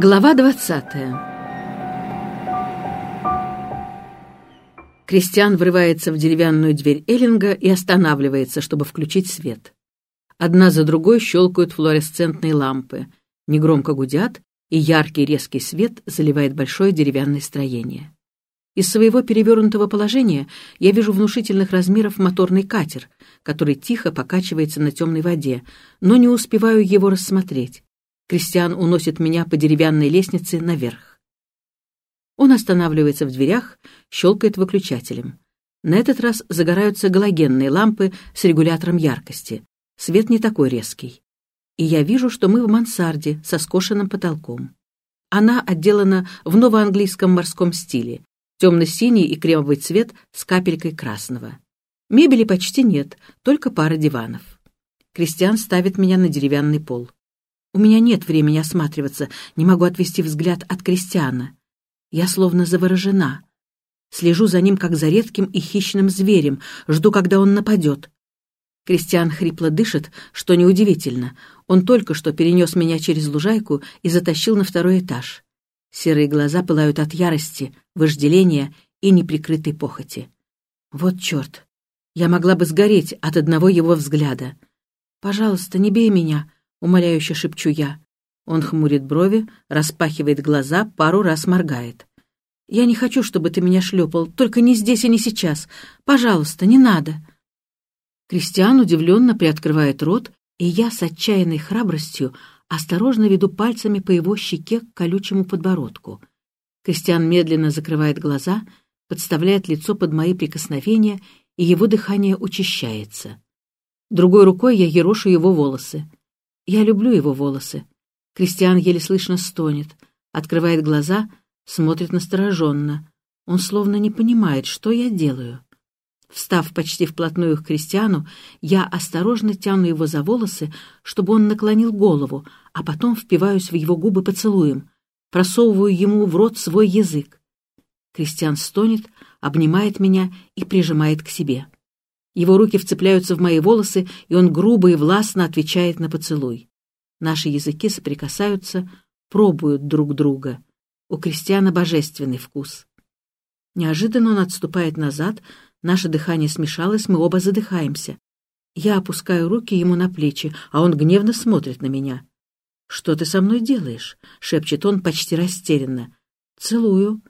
Глава 20 Кристиан врывается в деревянную дверь Эллинга и останавливается, чтобы включить свет. Одна за другой щелкают флуоресцентные лампы, негромко гудят, и яркий резкий свет заливает большое деревянное строение. Из своего перевернутого положения я вижу внушительных размеров моторный катер, который тихо покачивается на темной воде, но не успеваю его рассмотреть. Кристиан уносит меня по деревянной лестнице наверх. Он останавливается в дверях, щелкает выключателем. На этот раз загораются галогенные лампы с регулятором яркости. Свет не такой резкий. И я вижу, что мы в мансарде со скошенным потолком. Она отделана в новоанглийском морском стиле. Темно-синий и кремовый цвет с капелькой красного. Мебели почти нет, только пара диванов. Кристиан ставит меня на деревянный пол. У меня нет времени осматриваться, не могу отвести взгляд от крестьяна. Я словно заворожена. Слежу за ним, как за редким и хищным зверем, жду, когда он нападет. Кристиан хрипло дышит, что неудивительно. Он только что перенес меня через лужайку и затащил на второй этаж. Серые глаза пылают от ярости, вожделения и неприкрытой похоти. Вот черт! Я могла бы сгореть от одного его взгляда. «Пожалуйста, не бей меня», — умоляюще шепчу я. Он хмурит брови, распахивает глаза, пару раз моргает. «Я не хочу, чтобы ты меня шлепал, только не здесь и не сейчас. Пожалуйста, не надо». Кристиан удивленно приоткрывает рот, и я с отчаянной храбростью осторожно веду пальцами по его щеке к колючему подбородку. Кристиан медленно закрывает глаза, подставляет лицо под мои прикосновения, и его дыхание учащается. Другой рукой я ерошу его волосы. Я люблю его волосы. Кристиан еле слышно стонет, открывает глаза, смотрит настороженно. Он словно не понимает, что я делаю. Встав почти вплотную к Кристиану, я осторожно тяну его за волосы, чтобы он наклонил голову, а потом впиваюсь в его губы поцелуем, просовываю ему в рот свой язык. Кристиан стонет, обнимает меня и прижимает к себе. Его руки вцепляются в мои волосы, и он грубо и властно отвечает на поцелуй. Наши языки соприкасаются, пробуют друг друга. У Кристиана божественный вкус. Неожиданно он отступает назад, наше дыхание смешалось, мы оба задыхаемся. Я опускаю руки ему на плечи, а он гневно смотрит на меня. «Что ты со мной делаешь?» — шепчет он почти растерянно. «Целую».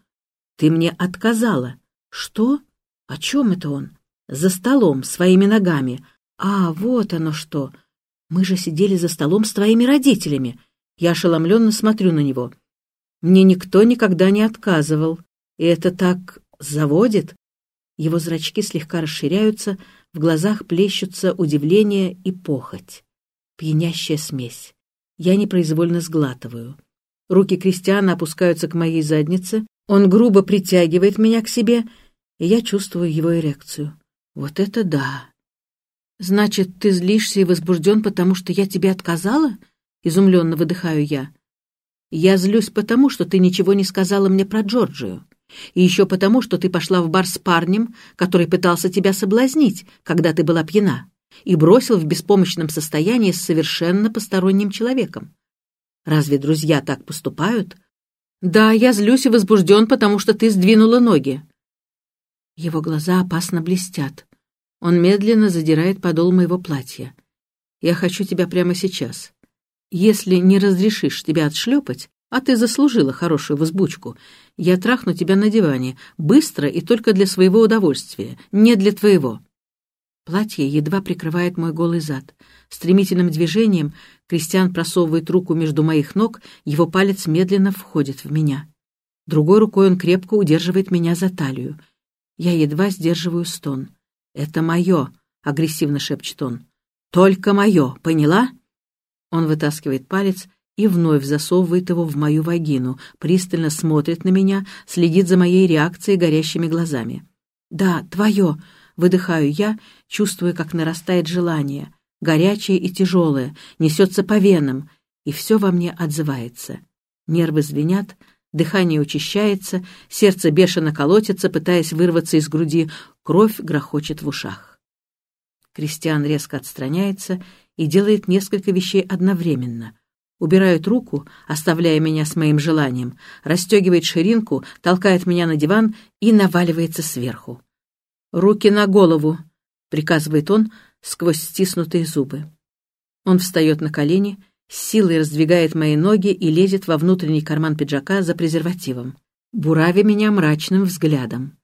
«Ты мне отказала». «Что? О чем это он?» За столом своими ногами. А, вот оно что. Мы же сидели за столом с твоими родителями. Я ошеломленно смотрю на него. Мне никто никогда не отказывал. И это так заводит. Его зрачки слегка расширяются, в глазах плещутся удивление и похоть. Пьянящая смесь. Я непроизвольно сглатываю. Руки Кристиана опускаются к моей заднице, он грубо притягивает меня к себе, и я чувствую его эрекцию. Вот это да! Значит, ты злишься и возбужден, потому что я тебе отказала? Изумленно выдыхаю я. Я злюсь потому, что ты ничего не сказала мне про Джорджию. И еще потому, что ты пошла в бар с парнем, который пытался тебя соблазнить, когда ты была пьяна, и бросил в беспомощном состоянии с совершенно посторонним человеком. Разве друзья так поступают? Да, я злюсь и возбужден, потому что ты сдвинула ноги. Его глаза опасно блестят. Он медленно задирает подол моего платья. «Я хочу тебя прямо сейчас. Если не разрешишь тебя отшлепать, а ты заслужила хорошую взбучку, я трахну тебя на диване, быстро и только для своего удовольствия, не для твоего». Платье едва прикрывает мой голый зад. Стремительным движением Кристиан просовывает руку между моих ног, его палец медленно входит в меня. Другой рукой он крепко удерживает меня за талию. Я едва сдерживаю стон. «Это мое», — агрессивно шепчет он. «Только мое, поняла?» Он вытаскивает палец и вновь засовывает его в мою вагину, пристально смотрит на меня, следит за моей реакцией горящими глазами. «Да, твое», — выдыхаю я, чувствуя, как нарастает желание, горячее и тяжелое, несется по венам, и все во мне отзывается. Нервы звенят, Дыхание учащается, сердце бешено колотится, пытаясь вырваться из груди, кровь грохочет в ушах. Кристиан резко отстраняется и делает несколько вещей одновременно. убирает руку, оставляя меня с моим желанием, расстегивает ширинку, толкает меня на диван и наваливается сверху. «Руки на голову!» — приказывает он сквозь стиснутые зубы. Он встает на колени, силой раздвигает мои ноги и лезет во внутренний карман пиджака за презервативом, буравя меня мрачным взглядом.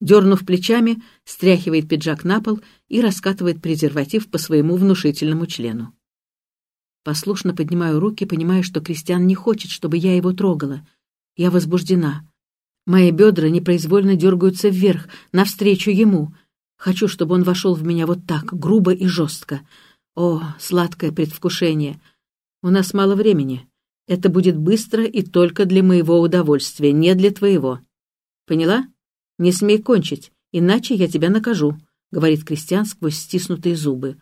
Дернув плечами, стряхивает пиджак на пол и раскатывает презерватив по своему внушительному члену. Послушно поднимаю руки, понимая, что Кристиан не хочет, чтобы я его трогала. Я возбуждена. Мои бедра непроизвольно дергаются вверх, навстречу ему. Хочу, чтобы он вошел в меня вот так, грубо и жестко. О, сладкое предвкушение! У нас мало времени. Это будет быстро и только для моего удовольствия, не для твоего. Поняла? Не смей кончить, иначе я тебя накажу, — говорит Кристиан сквозь стиснутые зубы.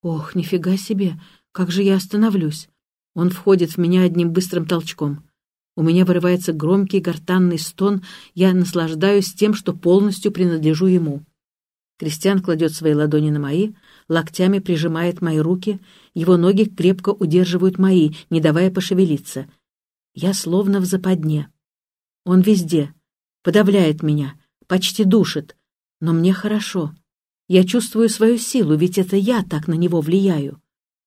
Ох, нифига себе! Как же я остановлюсь? Он входит в меня одним быстрым толчком. У меня вырывается громкий гортанный стон, я наслаждаюсь тем, что полностью принадлежу ему. Кристиан кладет свои ладони на мои, локтями прижимает мои руки, его ноги крепко удерживают мои, не давая пошевелиться. Я словно в западне. Он везде, подавляет меня, почти душит, но мне хорошо. Я чувствую свою силу, ведь это я так на него влияю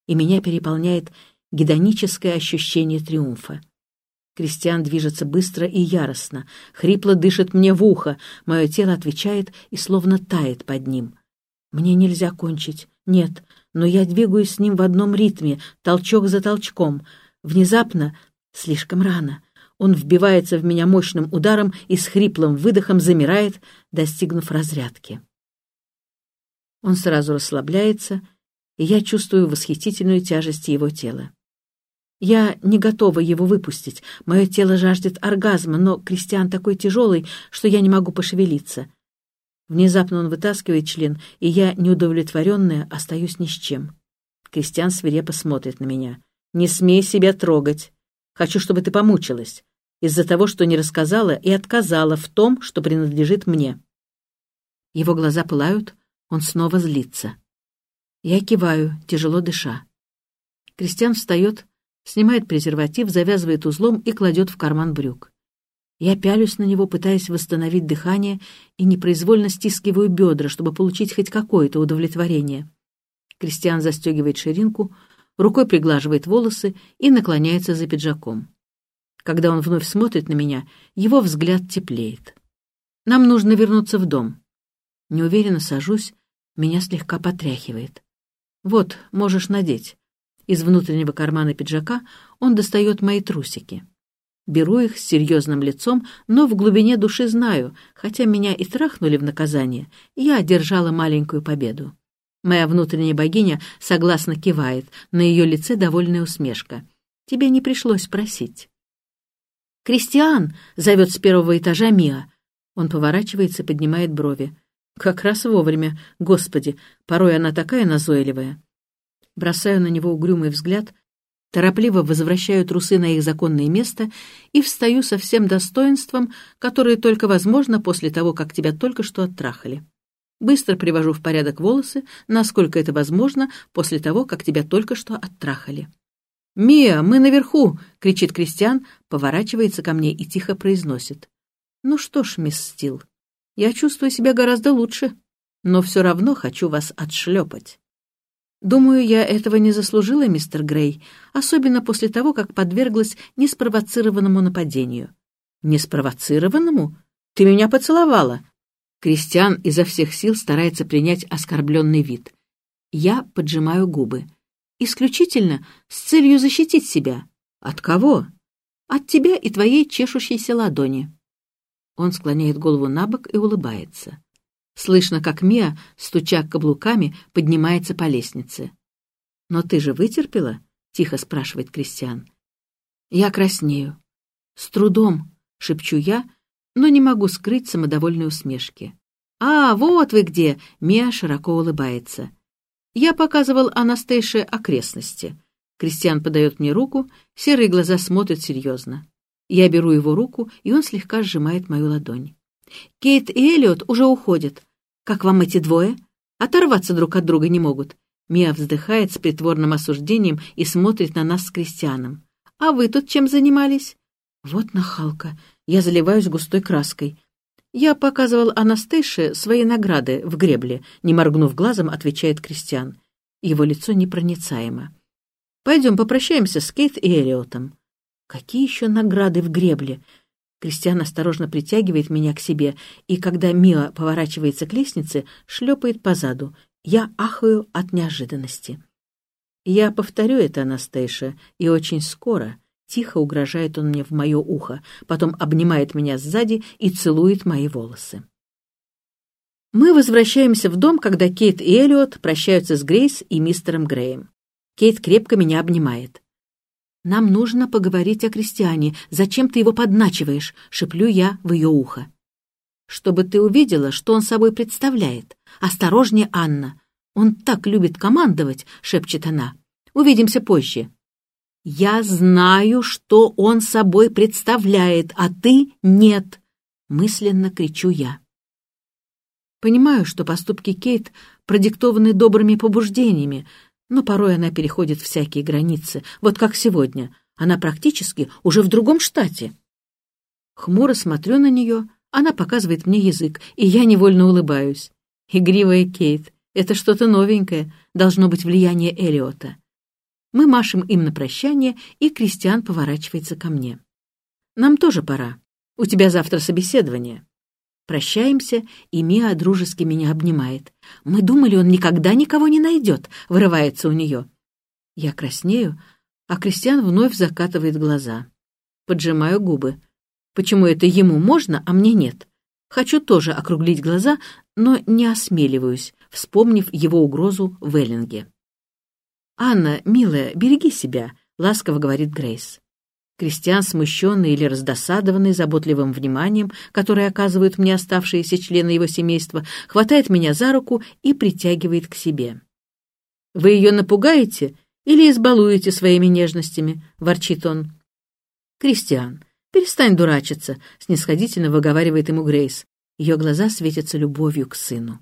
и меня переполняет гедоническое ощущение триумфа. Кристиан движется быстро и яростно, хрипло дышит мне в ухо, мое тело отвечает и словно тает под ним. Мне нельзя кончить, нет, но я двигаюсь с ним в одном ритме, толчок за толчком. Внезапно, слишком рано, он вбивается в меня мощным ударом и с хриплым выдохом замирает, достигнув разрядки. Он сразу расслабляется — и я чувствую восхитительную тяжесть его тела. Я не готова его выпустить, мое тело жаждет оргазма, но Кристиан такой тяжелый, что я не могу пошевелиться. Внезапно он вытаскивает член, и я, неудовлетворенная, остаюсь ни с чем. Кристиан свирепо смотрит на меня. «Не смей себя трогать. Хочу, чтобы ты помучилась. Из-за того, что не рассказала и отказала в том, что принадлежит мне». Его глаза пылают, он снова злится. Я киваю, тяжело дыша. Кристиан встает, снимает презерватив, завязывает узлом и кладет в карман брюк. Я пялюсь на него, пытаясь восстановить дыхание, и непроизвольно стискиваю бедра, чтобы получить хоть какое-то удовлетворение. Кристиан застегивает ширинку, рукой приглаживает волосы и наклоняется за пиджаком. Когда он вновь смотрит на меня, его взгляд теплеет. Нам нужно вернуться в дом. Неуверенно сажусь, меня слегка потряхивает. «Вот, можешь надеть». Из внутреннего кармана пиджака он достает мои трусики. Беру их с серьезным лицом, но в глубине души знаю, хотя меня и трахнули в наказание, я одержала маленькую победу. Моя внутренняя богиня согласно кивает, на ее лице довольная усмешка. Тебе не пришлось просить. «Кристиан!» — зовет с первого этажа Миа. Он поворачивается и поднимает брови. Как раз вовремя. Господи, порой она такая назойливая. Бросаю на него угрюмый взгляд, торопливо возвращаю трусы на их законное место и встаю со всем достоинством, которое только возможно после того, как тебя только что оттрахали. Быстро привожу в порядок волосы, насколько это возможно, после того, как тебя только что оттрахали. «Мия, мы наверху!» — кричит Кристиан, поворачивается ко мне и тихо произносит. «Ну что ж, мисс Стил, я чувствую себя гораздо лучше, но все равно хочу вас отшлепать. Думаю, я этого не заслужила, мистер Грей, особенно после того, как подверглась неспровоцированному нападению. Неспровоцированному? Ты меня поцеловала. Кристиан изо всех сил старается принять оскорбленный вид. Я поджимаю губы. Исключительно с целью защитить себя. От кого? От тебя и твоей чешущейся ладони. Он склоняет голову на бок и улыбается. Слышно, как Мия, стуча каблуками, поднимается по лестнице. «Но ты же вытерпела?» — тихо спрашивает Кристиан. Я краснею. «С трудом», — шепчу я, но не могу скрыть самодовольной усмешки. «А, вот вы где!» — Мия широко улыбается. Я показывал Анастейше окрестности. Кристиан подает мне руку, серые глаза смотрят серьезно. Я беру его руку, и он слегка сжимает мою ладонь. «Кейт и Эллиот уже уходят. Как вам эти двое? Оторваться друг от друга не могут. Мия вздыхает с притворным осуждением и смотрит на нас с Кристианом. «А вы тут чем занимались?» «Вот нахалка. Я заливаюсь густой краской. Я показывал Анастейше свои награды в гребле», не моргнув глазом, отвечает Кристиан. Его лицо непроницаемо. «Пойдем попрощаемся с Кейт и Элиотом». «Какие еще награды в гребле?» Кристиан осторожно притягивает меня к себе, и когда Мила поворачивается к лестнице, шлепает по заду. Я ахаю от неожиданности. Я повторю это, Анастейша, и очень скоро. Тихо угрожает он мне в мое ухо, потом обнимает меня сзади и целует мои волосы. Мы возвращаемся в дом, когда Кейт и Эллиот прощаются с Грейс и мистером Греем. Кейт крепко меня обнимает. «Нам нужно поговорить о крестьяне. Зачем ты его подначиваешь?» — шеплю я в ее ухо. «Чтобы ты увидела, что он собой представляет. Осторожнее, Анна. Он так любит командовать», — шепчет она. «Увидимся позже». «Я знаю, что он собой представляет, а ты нет», — мысленно кричу я. Понимаю, что поступки Кейт продиктованы добрыми побуждениями, но порой она переходит всякие границы, вот как сегодня. Она практически уже в другом штате. Хмуро смотрю на нее, она показывает мне язык, и я невольно улыбаюсь. Игривая Кейт, это что-то новенькое, должно быть влияние Элиота. Мы машем им на прощание, и Кристиан поворачивается ко мне. Нам тоже пора. У тебя завтра собеседование. Прощаемся, и Миа дружески меня обнимает. «Мы думали, он никогда никого не найдет», — вырывается у нее. Я краснею, а Кристиан вновь закатывает глаза. Поджимаю губы. Почему это ему можно, а мне нет? Хочу тоже округлить глаза, но не осмеливаюсь, вспомнив его угрозу в Эллинге. «Анна, милая, береги себя», — ласково говорит Грейс. Кристиан, смущенный или раздосадованный заботливым вниманием, которое оказывают мне оставшиеся члены его семейства, хватает меня за руку и притягивает к себе. «Вы ее напугаете или избалуете своими нежностями?» — ворчит он. «Кристиан, перестань дурачиться», — снисходительно выговаривает ему Грейс. Ее глаза светятся любовью к сыну.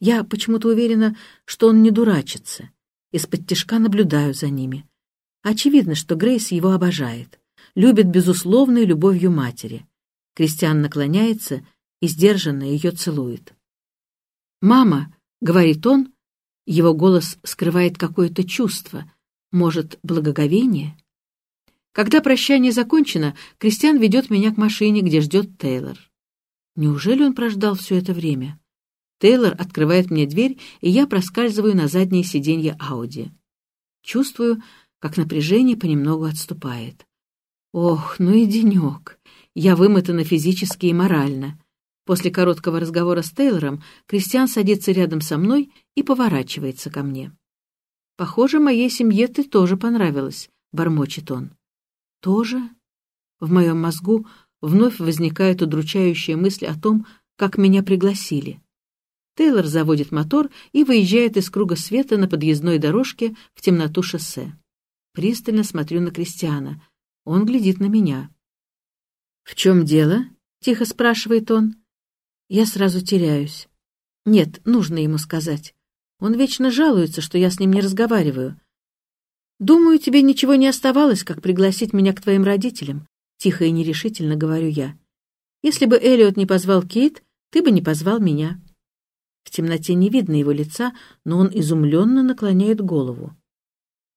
Я почему-то уверена, что он не дурачится. Из-под тишка наблюдаю за ними. Очевидно, что Грейс его обожает, любит безусловной любовью матери. Кристиан наклоняется и сдержанно ее целует. «Мама», — говорит он, его голос скрывает какое-то чувство, может, благоговение? Когда прощание закончено, Кристиан ведет меня к машине, где ждет Тейлор. Неужели он прождал все это время? Тейлор открывает мне дверь, и я проскальзываю на заднее сиденье Ауди. Чувствую, как напряжение понемногу отступает. Ох, ну и денек. Я вымотана физически и морально. После короткого разговора с Тейлором Кристиан садится рядом со мной и поворачивается ко мне. «Похоже, моей семье ты тоже понравилась», — бормочет он. «Тоже?» В моем мозгу вновь возникает удручающая мысль о том, как меня пригласили. Тейлор заводит мотор и выезжает из круга света на подъездной дорожке в темноту шоссе. Пристально смотрю на Кристиана. Он глядит на меня. «В чем дело?» — тихо спрашивает он. Я сразу теряюсь. Нет, нужно ему сказать. Он вечно жалуется, что я с ним не разговариваю. «Думаю, тебе ничего не оставалось, как пригласить меня к твоим родителям», — тихо и нерешительно говорю я. «Если бы Элliot не позвал Кейт, ты бы не позвал меня». В темноте не видно его лица, но он изумленно наклоняет голову.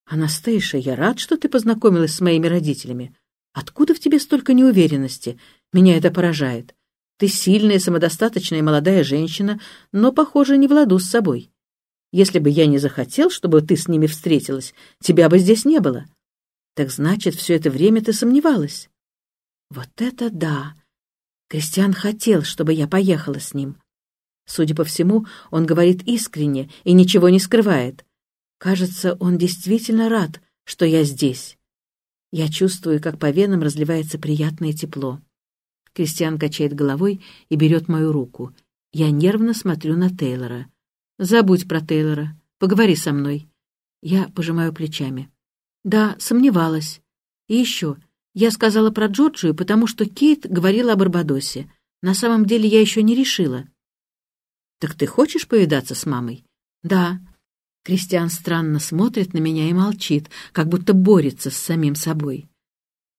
«Анастейша, я рад, что ты познакомилась с моими родителями. Откуда в тебе столько неуверенности? Меня это поражает. Ты сильная, самодостаточная молодая женщина, но, похоже, не в ладу с собой. Если бы я не захотел, чтобы ты с ними встретилась, тебя бы здесь не было. Так значит, все это время ты сомневалась?» «Вот это да! Кристиан хотел, чтобы я поехала с ним». Судя по всему, он говорит искренне и ничего не скрывает. Кажется, он действительно рад, что я здесь. Я чувствую, как по венам разливается приятное тепло. Кристиан качает головой и берет мою руку. Я нервно смотрю на Тейлора. «Забудь про Тейлора. Поговори со мной». Я пожимаю плечами. «Да, сомневалась. И еще, я сказала про Джорджию, потому что Кейт говорила о Барбадосе. На самом деле я еще не решила». «Так ты хочешь повидаться с мамой?» «Да, Кристиан странно смотрит на меня и молчит, как будто борется с самим собой.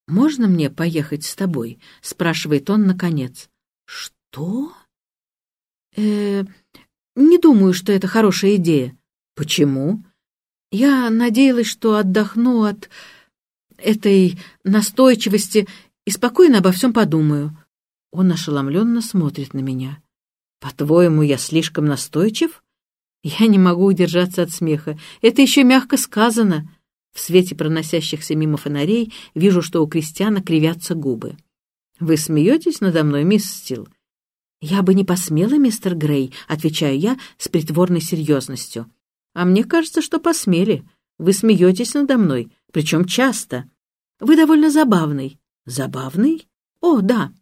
«Можно мне поехать с тобой?» — спрашивает он наконец. «Что?» э не думаю, что это хорошая идея». «Почему?» «Я надеялась, что отдохну от этой настойчивости и спокойно обо всем подумаю». Он ошеломленно смотрит на меня. «По-твоему, я слишком настойчив?» Я не могу удержаться от смеха. Это еще мягко сказано. В свете проносящихся мимо фонарей вижу, что у Кристиана кривятся губы. «Вы смеетесь надо мной, мисс Стил?» «Я бы не посмела, мистер Грей», — отвечаю я с притворной серьезностью. «А мне кажется, что посмели. Вы смеетесь надо мной, причем часто. Вы довольно забавный». «Забавный? О, да.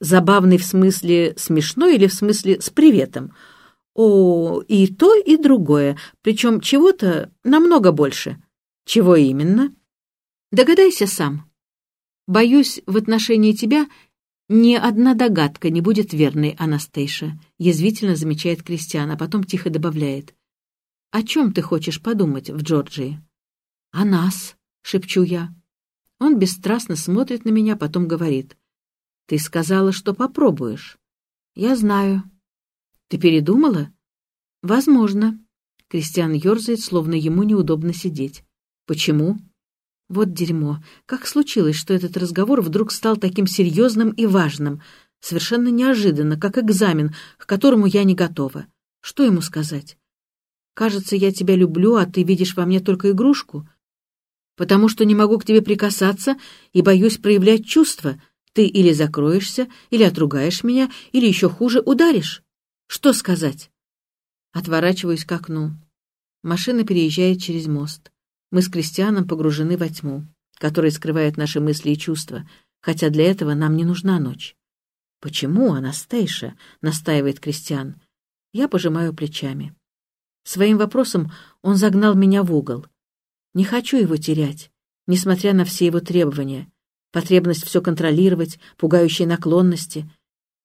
Забавный в смысле смешной или в смысле с приветом?» О, и то, и другое, причем чего-то намного больше. Чего именно? Догадайся сам. Боюсь, в отношении тебя ни одна догадка не будет верной, Анастейша, язвительно замечает Кристиан, а потом тихо добавляет. О чем ты хочешь подумать в Джорджии? О нас, шепчу я. Он бесстрастно смотрит на меня, потом говорит. Ты сказала, что попробуешь. Я знаю. Ты передумала? Возможно. Кристиан ерзает, словно ему неудобно сидеть. Почему? Вот дерьмо. Как случилось, что этот разговор вдруг стал таким серьезным и важным? Совершенно неожиданно, как экзамен, к которому я не готова. Что ему сказать? Кажется, я тебя люблю, а ты видишь во мне только игрушку. Потому что не могу к тебе прикасаться и боюсь проявлять чувства. Ты или закроешься, или отругаешь меня, или еще хуже ударишь. Что сказать? Отворачиваюсь к окну. Машина переезжает через мост. Мы с Кристианом погружены во тьму, которая скрывает наши мысли и чувства, хотя для этого нам не нужна ночь. «Почему, Анастейша?» — настаивает Кристиан. Я пожимаю плечами. Своим вопросом он загнал меня в угол. Не хочу его терять, несмотря на все его требования. Потребность все контролировать, пугающие наклонности.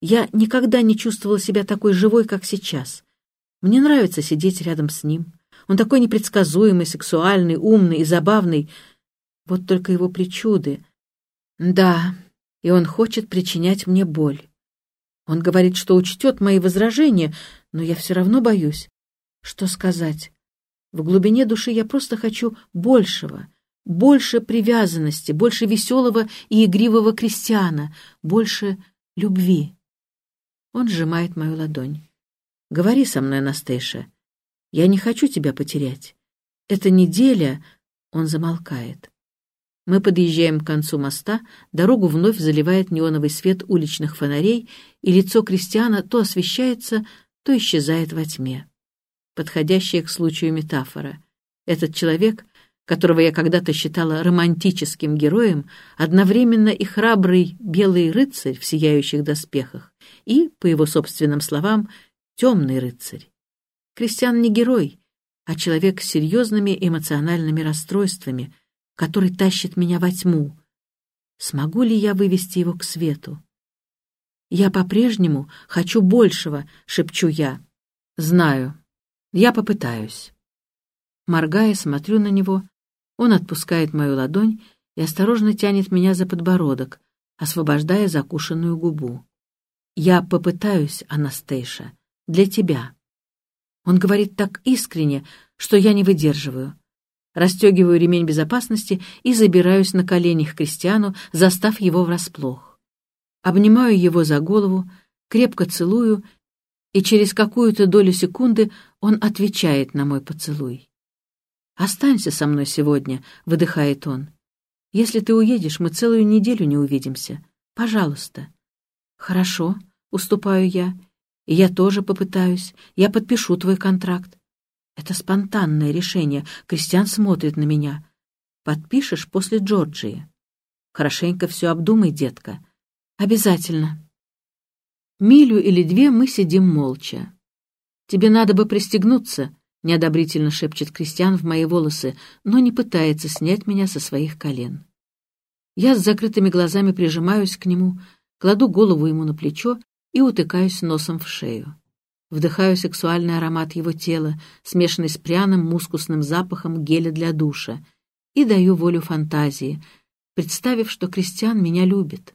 Я никогда не чувствовала себя такой живой, как сейчас. Мне нравится сидеть рядом с ним. Он такой непредсказуемый, сексуальный, умный и забавный. Вот только его причуды. Да, и он хочет причинять мне боль. Он говорит, что учтет мои возражения, но я все равно боюсь. Что сказать? В глубине души я просто хочу большего, больше привязанности, больше веселого и игривого крестьяна, больше любви. Он сжимает мою ладонь. «Говори со мной, Настейша. Я не хочу тебя потерять. Эта неделя...» Он замолкает. Мы подъезжаем к концу моста, дорогу вновь заливает неоновый свет уличных фонарей, и лицо Кристиана то освещается, то исчезает во тьме. Подходящая к случаю метафора. Этот человек которого я когда-то считала романтическим героем, одновременно и храбрый белый рыцарь в сияющих доспехах, и, по его собственным словам, темный рыцарь. Кристиан не герой, а человек с серьезными эмоциональными расстройствами, который тащит меня во тьму. Смогу ли я вывести его к свету? Я по-прежнему хочу большего, шепчу я. Знаю. Я попытаюсь. Моргая, смотрю на него, он отпускает мою ладонь и осторожно тянет меня за подбородок, освобождая закушенную губу. «Я попытаюсь, Анастейша, для тебя». Он говорит так искренне, что я не выдерживаю. Растегиваю ремень безопасности и забираюсь на коленях к Кристиану, застав его врасплох. Обнимаю его за голову, крепко целую, и через какую-то долю секунды он отвечает на мой поцелуй. «Останься со мной сегодня», — выдыхает он. «Если ты уедешь, мы целую неделю не увидимся. Пожалуйста». «Хорошо», — уступаю я. «И я тоже попытаюсь. Я подпишу твой контракт». Это спонтанное решение. Кристиан смотрит на меня. «Подпишешь после Джорджии». «Хорошенько все обдумай, детка». «Обязательно». Милю или две мы сидим молча. «Тебе надо бы пристегнуться», — неодобрительно шепчет Кристиан в мои волосы, но не пытается снять меня со своих колен. Я с закрытыми глазами прижимаюсь к нему, кладу голову ему на плечо и утыкаюсь носом в шею. Вдыхаю сексуальный аромат его тела, смешанный с пряным мускусным запахом геля для душа, и даю волю фантазии, представив, что Кристиан меня любит.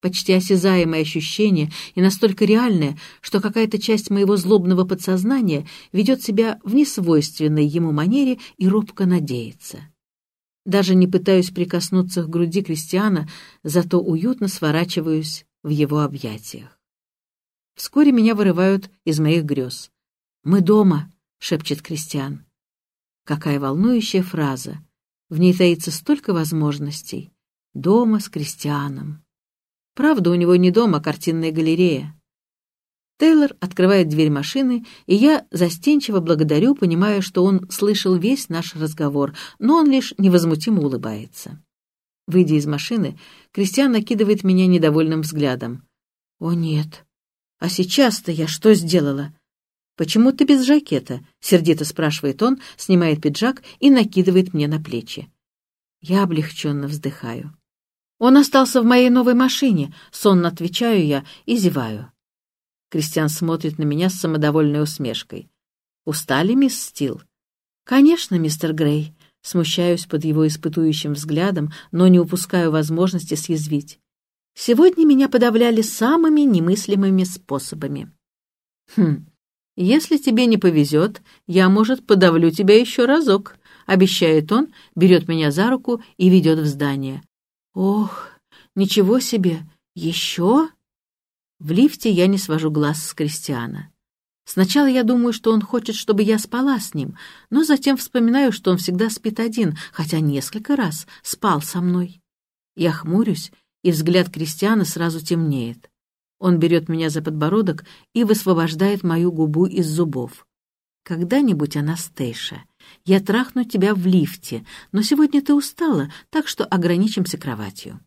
Почти осязаемое ощущение и настолько реальное, что какая-то часть моего злобного подсознания ведет себя в несвойственной ему манере и робко надеется. Даже не пытаюсь прикоснуться к груди Кристиана, зато уютно сворачиваюсь в его объятиях. Вскоре меня вырывают из моих грез. «Мы дома», — шепчет Кристиан. Какая волнующая фраза. В ней таится столько возможностей. Дома с Кристианом. Правда, у него не дома, картинная галерея. Тейлор открывает дверь машины, и я застенчиво благодарю, понимая, что он слышал весь наш разговор, но он лишь невозмутимо улыбается. Выйдя из машины, Кристиан накидывает меня недовольным взглядом. «О, нет! А сейчас-то я что сделала?» «Почему ты без жакета?» — сердито спрашивает он, снимает пиджак и накидывает мне на плечи. Я облегченно вздыхаю. «Он остался в моей новой машине», — сонно отвечаю я и зеваю. Кристиан смотрит на меня с самодовольной усмешкой. «Устали, мисс Стил?» «Конечно, мистер Грей», Смущаюсь под его испытующим взглядом, но не упускаю возможности съязвить. Сегодня меня подавляли самыми немыслимыми способами. Хм, если тебе не повезет, я, может, подавлю тебя еще разок, обещает он, берет меня за руку и ведет в здание. Ох, ничего себе, еще? В лифте я не свожу глаз с Кристиана. Сначала я думаю, что он хочет, чтобы я спала с ним, но затем вспоминаю, что он всегда спит один, хотя несколько раз спал со мной. Я хмурюсь, и взгляд Кристиана сразу темнеет. Он берет меня за подбородок и высвобождает мою губу из зубов. «Когда-нибудь, Анастейша, я трахну тебя в лифте, но сегодня ты устала, так что ограничимся кроватью».